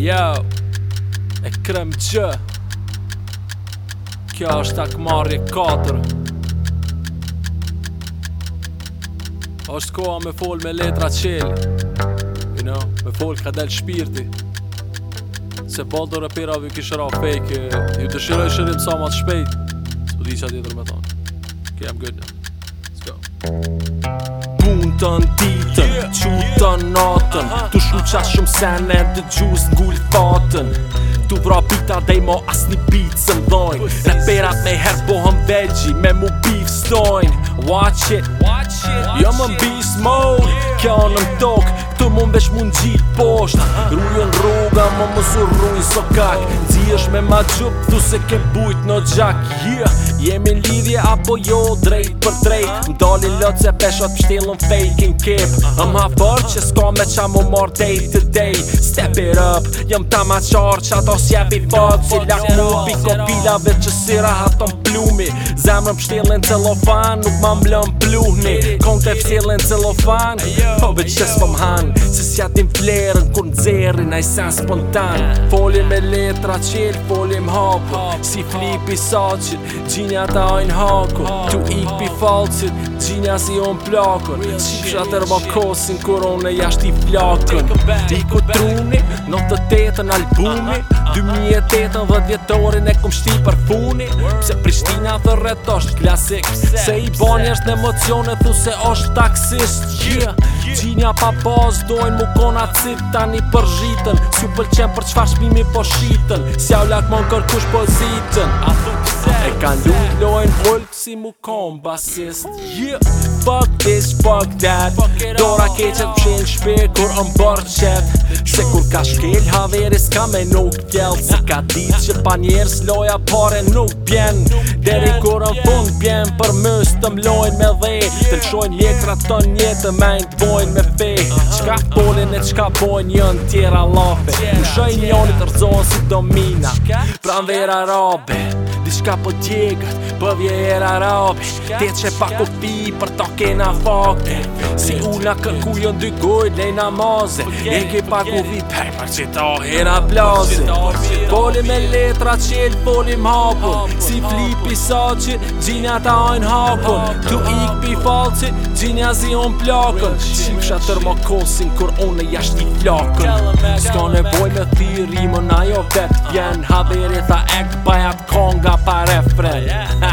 Yo, e krem që Kjo është akmarje 4 është koha me fol me letra qel You know, me fol ka del shpirti Se po do rëpira vë kishë ra fake Ju të shiroj shërim sa ma të shpejt Së di qa tjetër me ton Ok, I'm good now Let's go shkutën ditën Qutën natën Tu shku shumë sene e dë gjusë n'gullë fatën Tu vra pita dhe i mo asni beatë së mdojnë Reperat me herë bohëm veggi me mu beef stojnë Watch it Jo më beast mode Kjo në më tokë Mbesh besh mund gjitë poshtë Rujën rruga, më mësur rrujnë së kak Nëzijësh me ma gjupë, thu se ke bujt në gjak yeah. Jemi lidhje apo jo, drejt për drejt Më dali se peshot pështilën fake kip Më hafër që s'ka me qa mu marr day to day Step it up, jëm ta ma qarë që ato s'jep fatë Si lak mu piko pilave që sira haton plumi Zemrë pështilën celofan, nuk ma mblën pluhni Kon të pështilën celofan, po veç që s'pëm hanë Se si atim flerën, kur në dzeri, na i sen spontan Folim me letra qelë, folim hapo Si flip i saqin, gjinja ta ojnë hako Tu ik pi falcin, gjinja si on plakon Qisha të kosin, kur on e jasht i plakon Ti ku truni, në të tetën albumi 2008 dhe djetorin e kum shti për funi Pse Prishtina dhe është klasik Se i bani është në emocione thu se është taksist yeah. Gjinja pa pos dojnë mu kona cip tani për zhitën Su pëlqen për qfar shmimi po shitën Si au lak mon kërkush po zitën A thu E kan lujt lojnë vullt si mu kon basist yeah. Fuck this, fuck that fuck all, Dora keqet pëshin shpir kur më bërë qef Se kur ka shkel haveris s'ka me nuk tjel Se ka dit që pa njerës loja pare nuk pjen Deri kur në fund pjen për mës të mlojnë me dhe shojnë jekra të njetë jetë Majnë të bojnë me fej Qka polin e qka bojnë jën tjera lafe Më shojnë njoni të rëzohën si domina Pra në vera rabe Dishka po djegët bëvje e ra rapsh Te që pa kofi për ta kena fakte Si una kërku jo dy goj lej namaze E ki pa kofi për për që ta hera blaze Polim me letra qelë polim hapun Si flip i saqit gjinja ta ojn hapun Tu ik pi falcit gjinja zi on plakën Qipësha tër më kosin kur onë e jasht i flakën Ska nevoj me thiri më na jo vetë vjen haveri tha ek pa jap konga pa refren Ha ha ha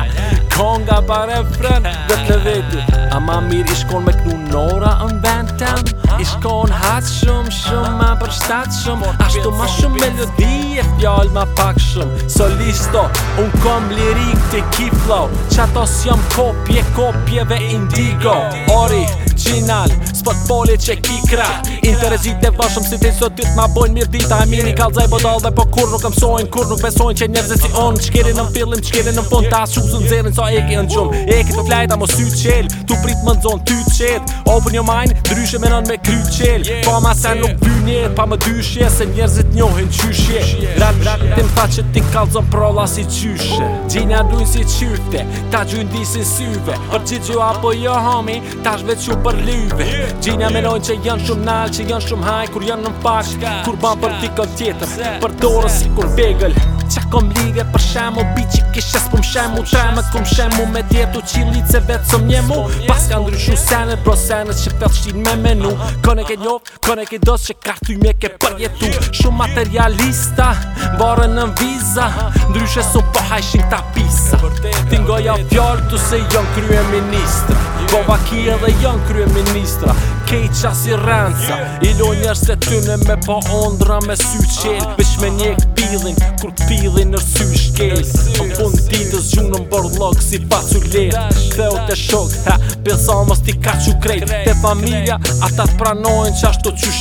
bare frën Dhe të veti A mir mirë ishkon me knu nora në vend tem I shkon hatë shumë shumë Ma për shumë Ashtu ma shumë melodi e fjall ma pak shumë Solisto Un kom lirik të ki flow Qatos jam kopje kopjeve indigo Ori Gjinal fotboli që ki krat Interesit e vashëm si ti sot dytë ma bojnë mirë dita E mirë i kalzaj bodal dhe po kur nuk mësojnë Kur nuk besojnë që njerëzë si onë Qkeri në fillim, qkeri në fund Ta shuzën zirin sa eki në gjumë Eki të flajta mos ty të qelë Tu prit më nëzon ty të qetë Open your mind, dryshe menon me kry të qelë Pa ma se nuk vy njerë, pa më dyshje Se njerëzit njohin qyshje Rat, rat, tim fa që ti kalzon prolla si qyshe Gjinja dujnë si ta gjundisin syve Për qi gjua po jo homi, ta shvequ për lyve Gjinja menojnë që janë shumë nalë, që janë shumë hajë, Kur janë në mpash, kur banë për t'i këtë tjetër Për dorës si kur begëll Qa kom lidhje për shemë, o bi që kishës për mshemë U tremë, kër mshemë, mu me djetu që i lidhë se vetë së mjemu Pas ka ndryshu senet, bro senet që fel shqin me menu Kone ke njovë, kone ke dosë që kartu i mjeke ke përjetu Shumë materialista, bare në viza Ndryshe e po hajshin t'api kisa Ti ngoja fjallë të se jon krye ministra Kova edhe dhe jon krye keqa si rënca Ilo njerë se tyne me pa ondra me sy qel Bish me nje këpillin, kur këpillin në sy shkel po Në fund ditës gjunë më bërë si pa cu te të shok, ha, pësa mës ti ka që krejt Te familja, ata të pranojnë që ashtë të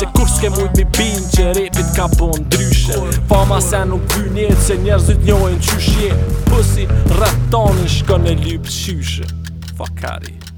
Se kur s'ke mujt mi bin që repit ka bon dryshe Fama se nuk dy njerë se njerëzit njojnë qyshje Pësi ratonin shkën e lypë qyshe Fuck out of here.